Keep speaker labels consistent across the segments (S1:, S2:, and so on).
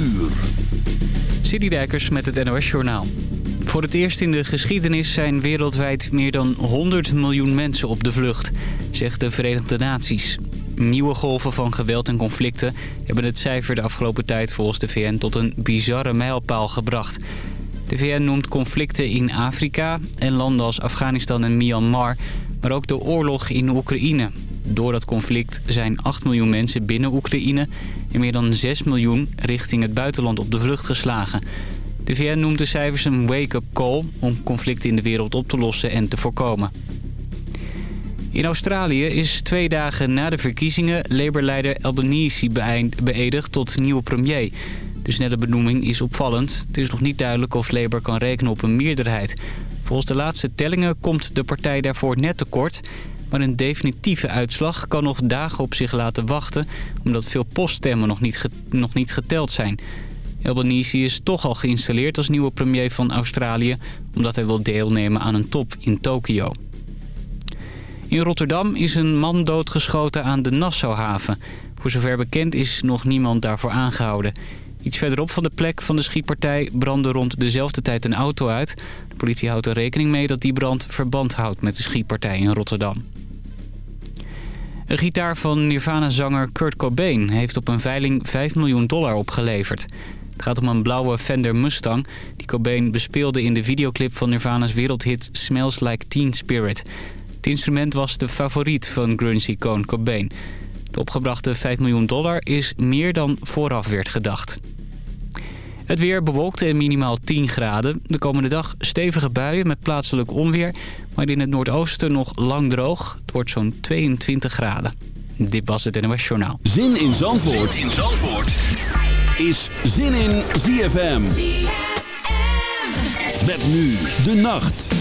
S1: uur.
S2: Met het NOS Journaal. Voor het eerst in de geschiedenis zijn wereldwijd meer dan 100 miljoen mensen op de vlucht, zegt de Verenigde Naties. Nieuwe golven van geweld en conflicten hebben het cijfer de afgelopen tijd volgens de VN tot een bizarre mijlpaal gebracht. De VN noemt conflicten in Afrika en landen als Afghanistan en Myanmar, maar ook de oorlog in Oekraïne. Door dat conflict zijn 8 miljoen mensen binnen Oekraïne en meer dan 6 miljoen richting het buitenland op de vlucht geslagen. De VN noemt de cijfers een wake-up call om conflicten in de wereld op te lossen en te voorkomen. In Australië is twee dagen na de verkiezingen Labour-leider Albanese beëdigd tot nieuwe premier. De snelle benoeming is opvallend. Het is nog niet duidelijk of Labour kan rekenen op een meerderheid. Volgens de laatste tellingen komt de partij daarvoor net tekort... Maar een definitieve uitslag kan nog dagen op zich laten wachten... omdat veel poststemmen nog niet, nog niet geteld zijn. Albanese is toch al geïnstalleerd als nieuwe premier van Australië... omdat hij wil deelnemen aan een top in Tokio. In Rotterdam is een man doodgeschoten aan de Nassauhaven. Voor zover bekend is nog niemand daarvoor aangehouden. Iets verderop van de plek van de schietpartij brandde rond dezelfde tijd een auto uit. De politie houdt er rekening mee dat die brand verband houdt met de schietpartij in Rotterdam. Een gitaar van Nirvana-zanger Kurt Cobain heeft op een veiling 5 miljoen dollar opgeleverd. Het gaat om een blauwe Fender Mustang die Cobain bespeelde in de videoclip van Nirvana's wereldhit Smells Like Teen Spirit. Het instrument was de favoriet van grunge-icoon Cobain. De opgebrachte 5 miljoen dollar is meer dan vooraf werd gedacht. Het weer bewolkt en minimaal 10 graden. De komende dag stevige buien met plaatselijk onweer. Maar in het noordoosten nog lang droog. Het wordt zo'n 22 graden. Dit was het NOS Journaal.
S1: Zin in Zandvoort, zin in Zandvoort. is Zin in ZFM. ZFM. Met nu de nacht.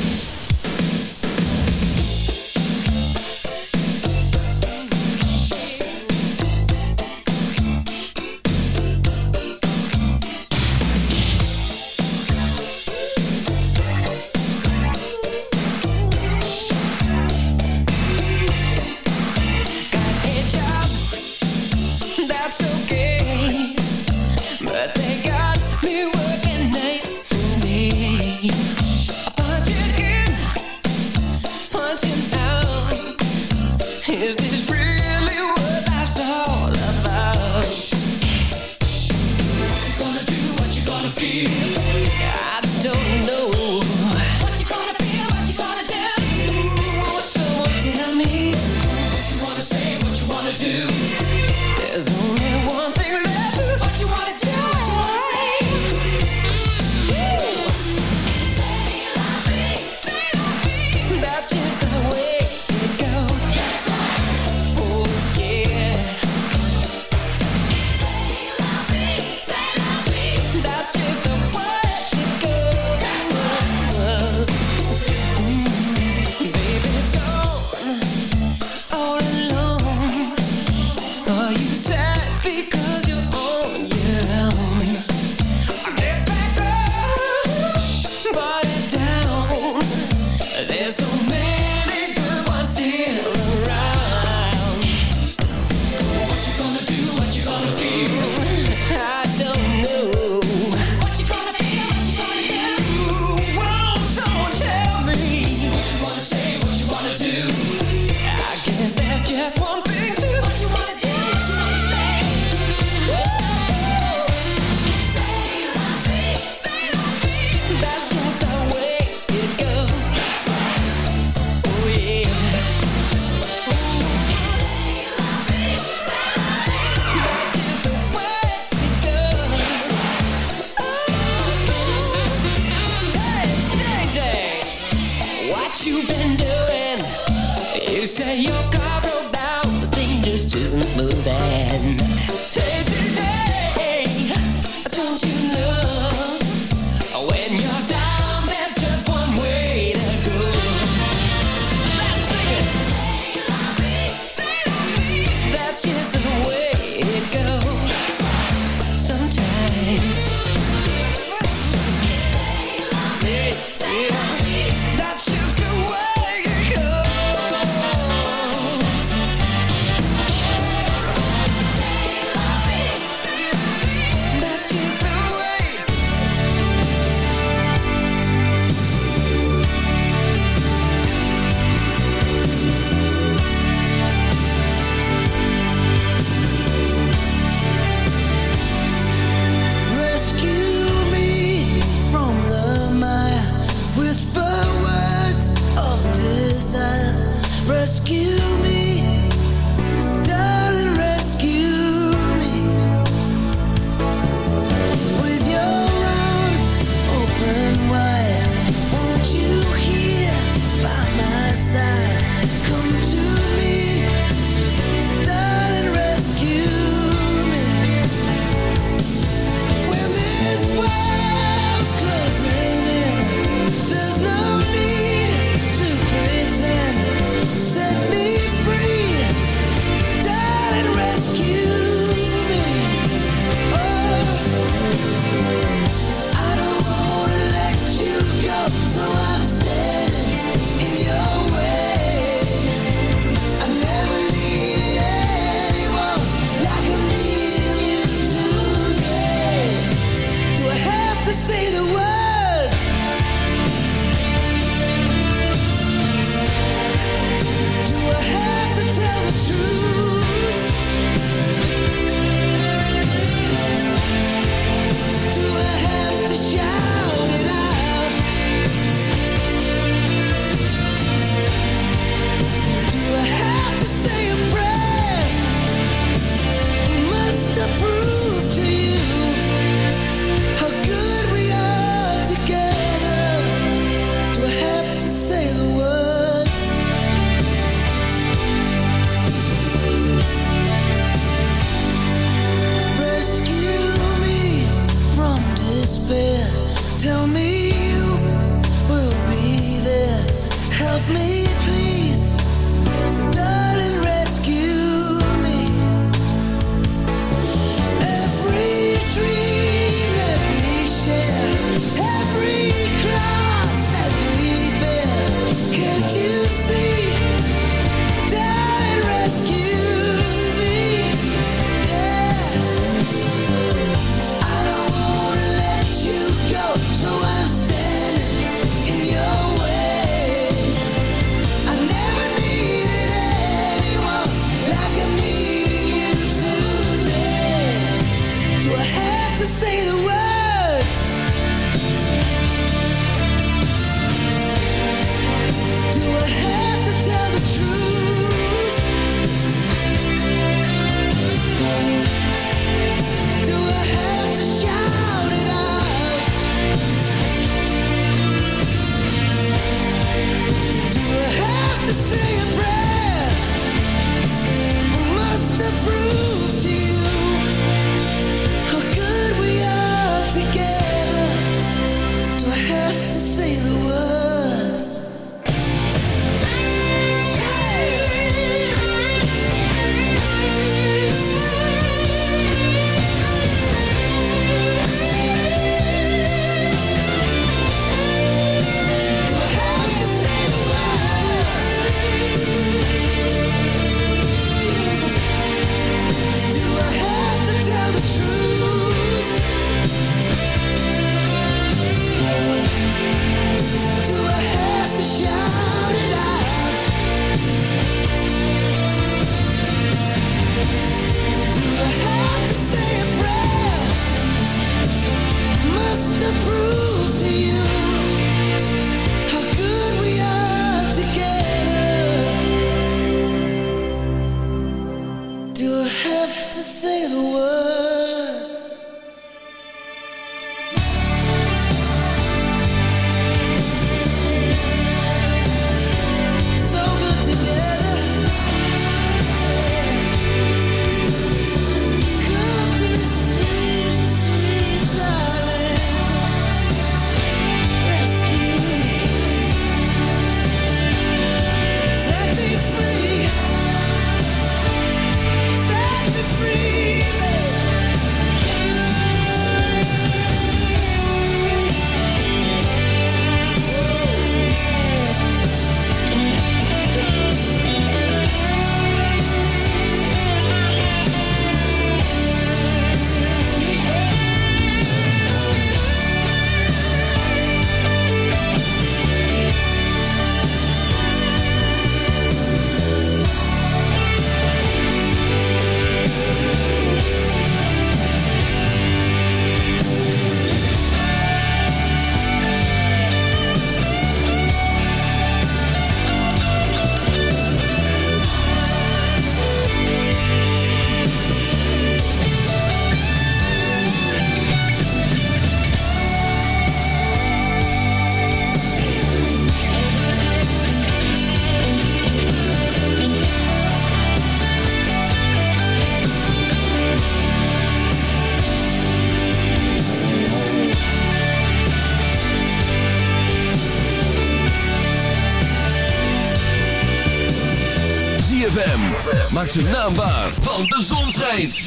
S1: Maakt zijn naam waar, want de zon schijnt.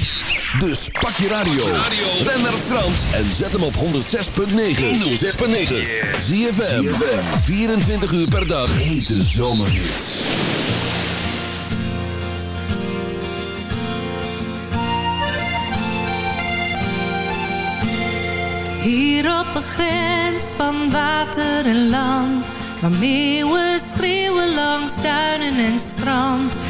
S1: Dus pak je radio, ren naar Frans en zet hem op 106.9. 106.9. Zie je 24 uur per dag. Hete zomerhits.
S3: Hier op de grens van water en land Waar meeuwen schreeuwen langs duinen en strand.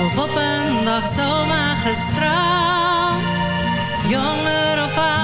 S3: Of op een dag zomaar gestraald. Jonger of ouder,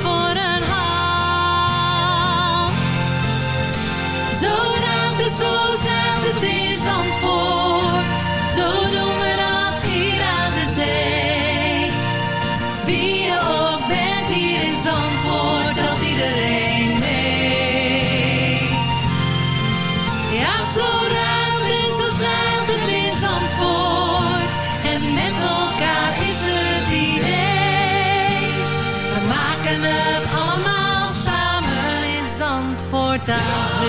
S3: ta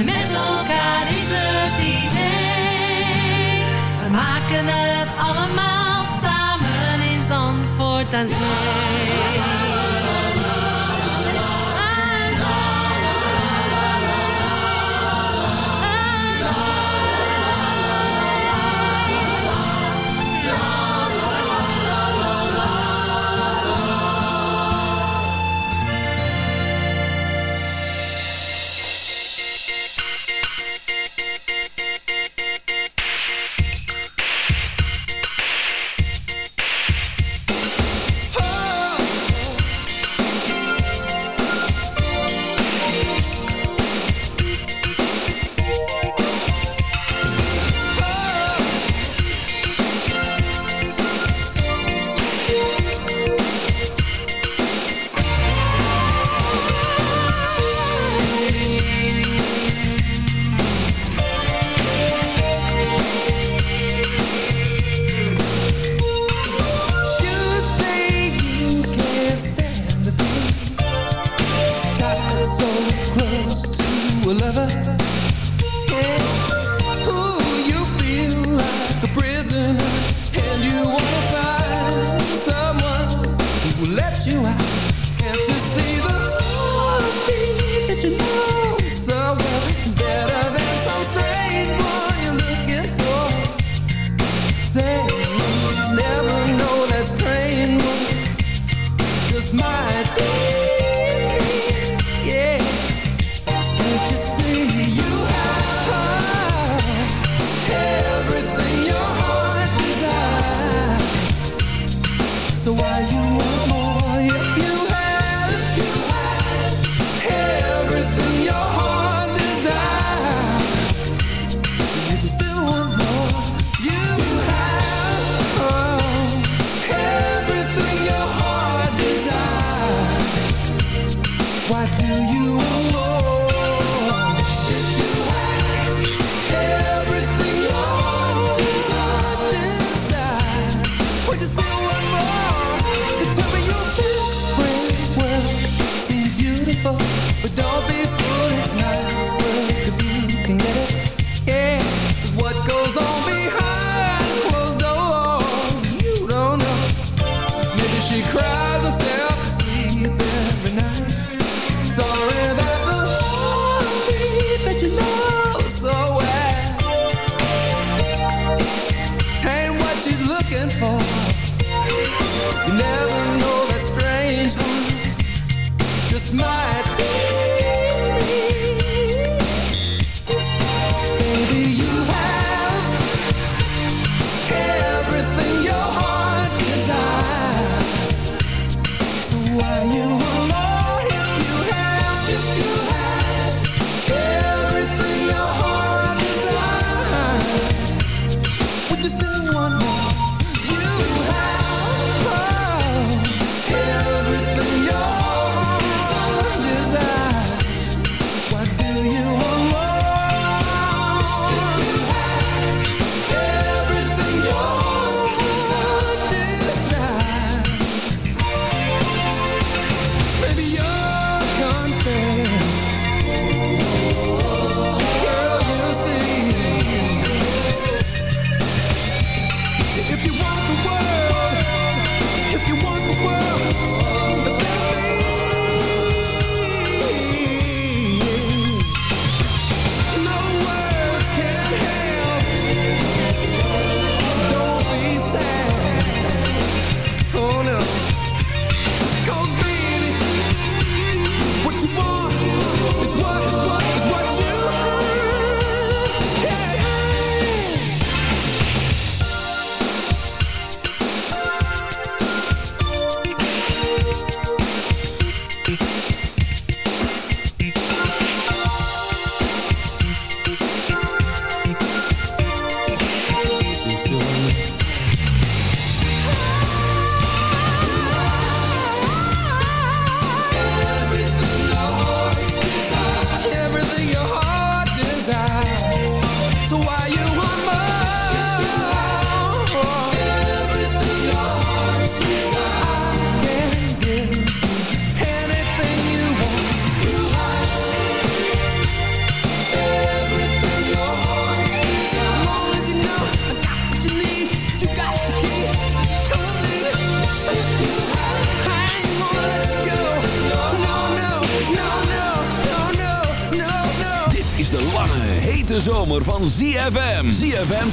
S3: En met elkaar is het idee. We maken het allemaal samen in Zandvoort aan zee.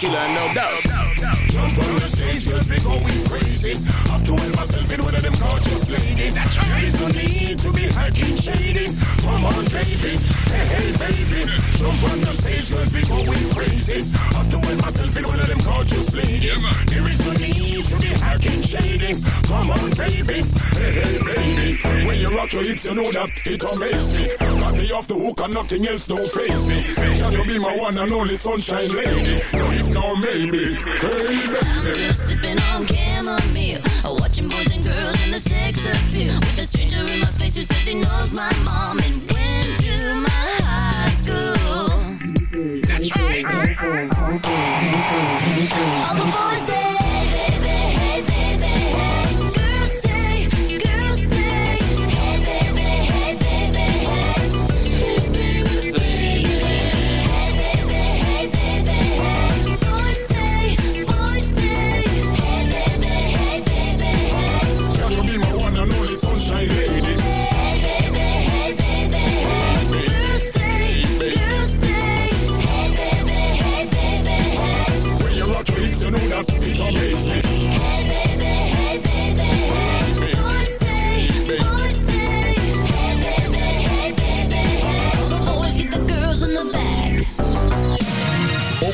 S4: tequila, no doubt going crazy. Have to wear myself in one of them gorgeous ladies. That's right. There is no need to be hacking shady. Come on, baby. Hey, hey, baby. Jump on the stage, just be going crazy. Have to wear myself in one of them gorgeous ladies. There is no need to be hacking shady. Come on, baby. Hey, hey, baby. When you rock your hips, you know that it amazes me. Got me off the hook and nothing else don't face me. Can you be my one and only sunshine lady? No, if no, maybe. Hey,
S5: I'm
S4: baby.
S5: just sipping on chamomile, watching boys and girls in the sex appeal. With a stranger in my face who says he knows my mom and went to my high school. All the boys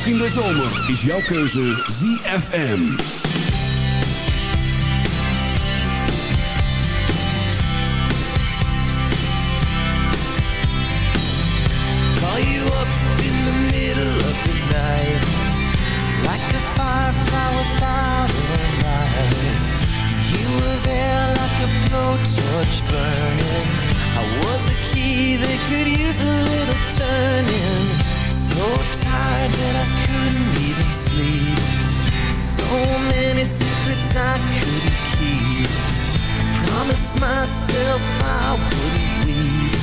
S5: in
S6: de zomer is jouw keuze ZFM.
S7: Call you up in the middle of the night Like a firefly without a light You were there like a blowtorch burning. I was a key that could use a little turning. So tired that I couldn't even sleep So many secrets I couldn't keep Promised myself I wouldn't weep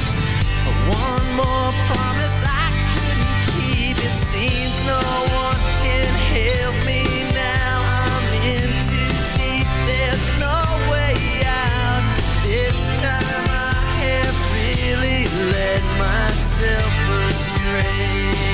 S7: one more promise I couldn't keep. It seems no one can help me now. I'm in too deep. There's no way out. This time I have really let myself astray.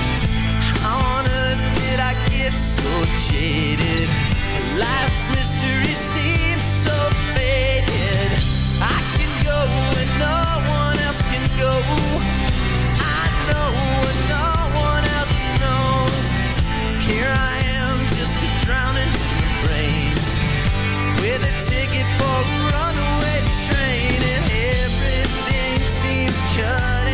S7: get so jaded. Life's mystery seems
S8: so faded. I can go and no one else can go. I know what no one else knows. Here I am, just a drowning in the rain, with a ticket for a runaway train, and everything seems
S9: cut.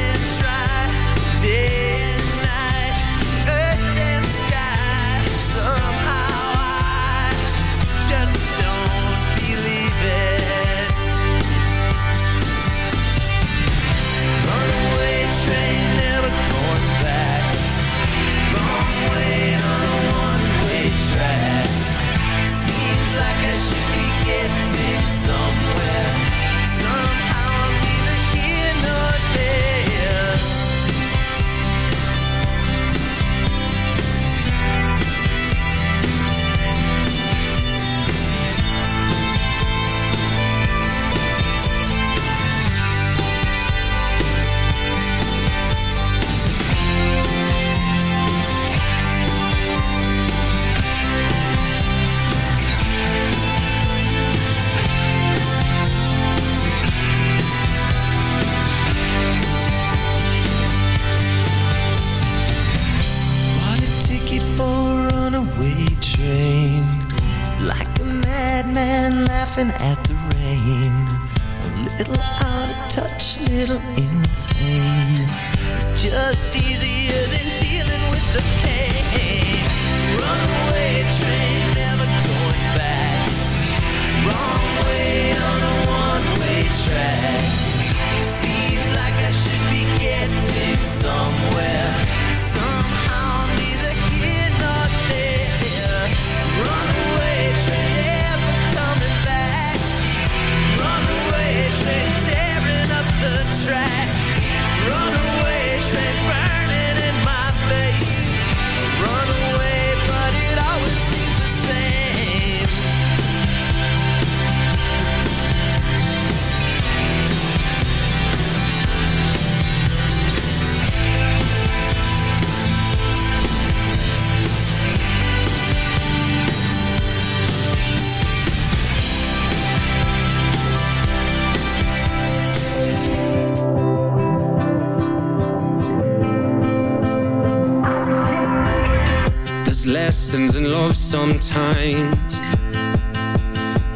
S9: In love sometimes.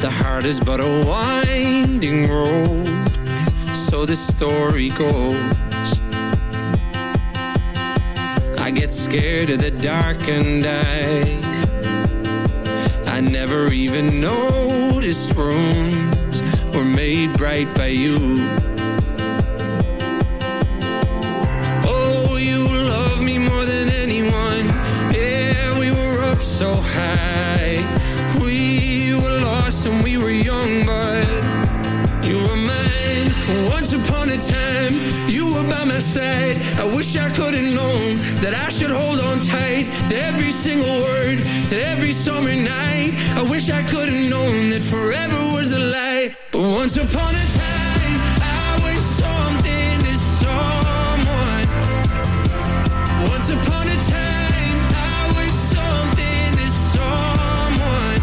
S9: The heart is but a winding road. So the story goes. I get scared of the dark and I. I never even noticed rooms were made bright by you. I could have known that forever was a lie. But once upon a time, I was something to someone. Once upon a time, I was something to someone.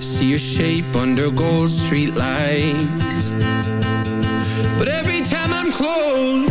S9: See your shape under gold street lights. But every time I'm close,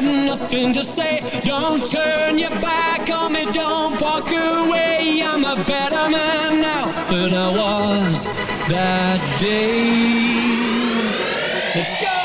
S1: got nothing to say. Don't turn your back on me, don't walk away. I'm a better man now than I was that day. Let's go.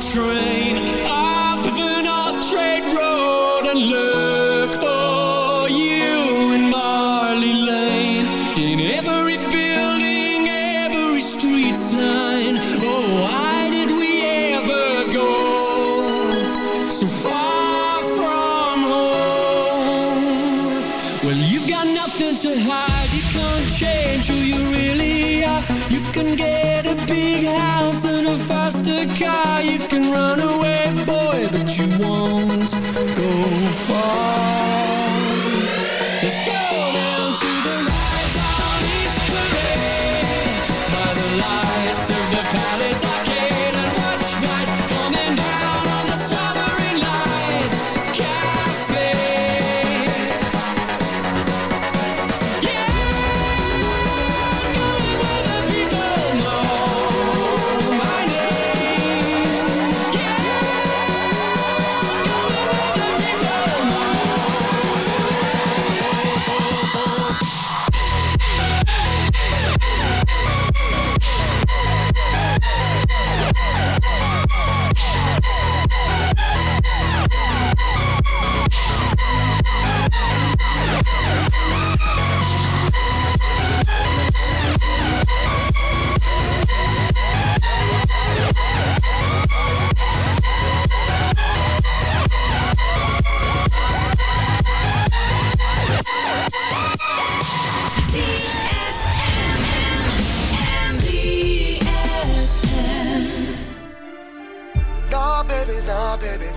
S1: train.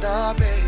S8: stop it.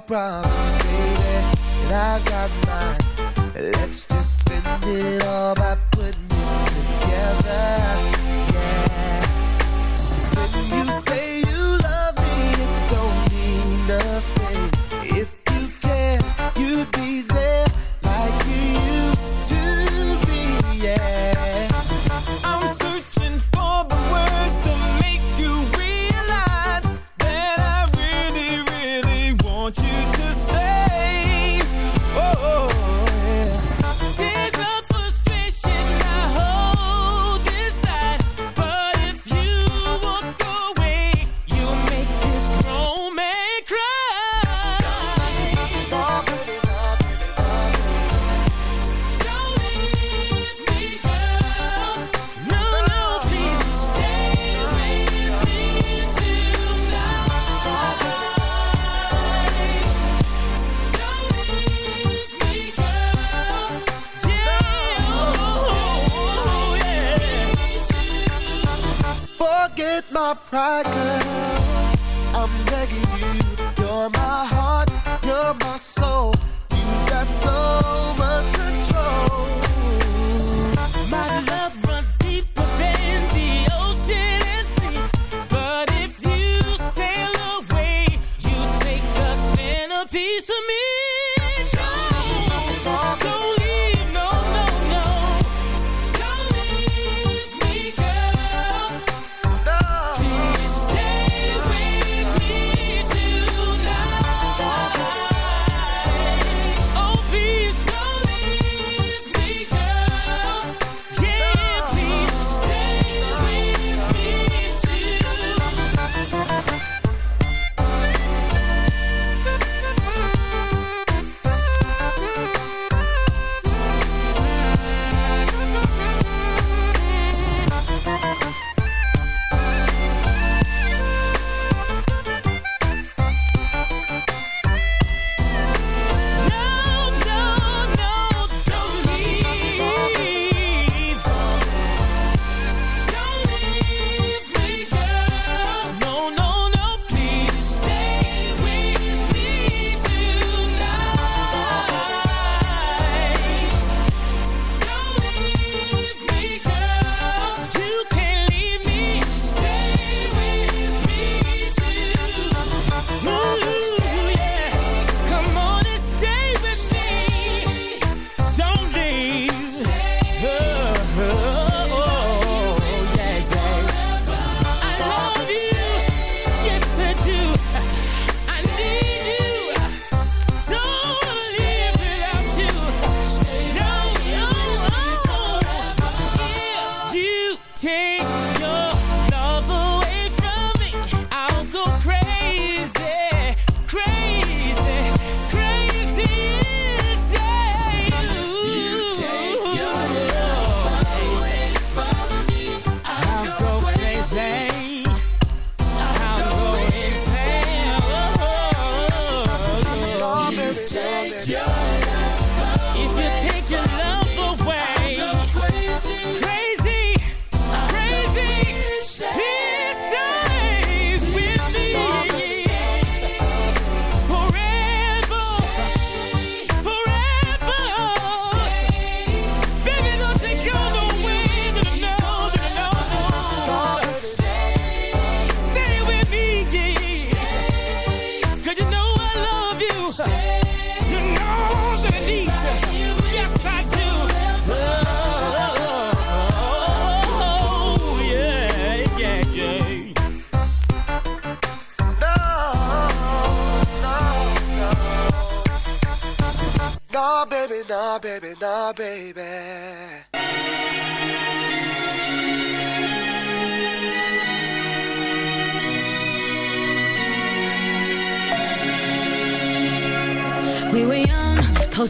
S8: problem. my pride.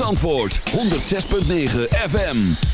S10: Antwoord 106.9 FM.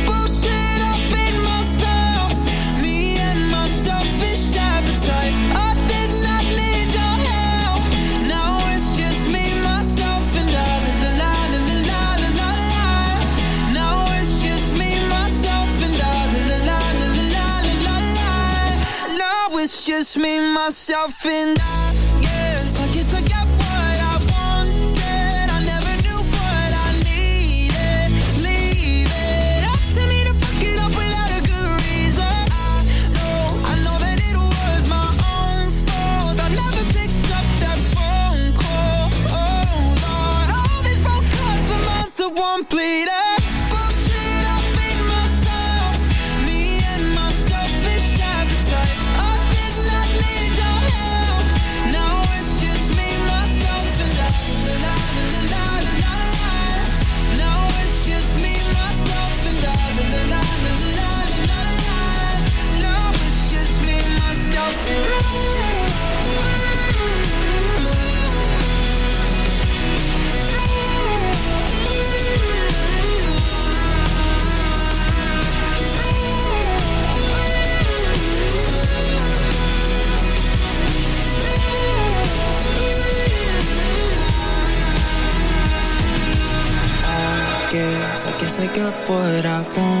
S7: me, myself and I that I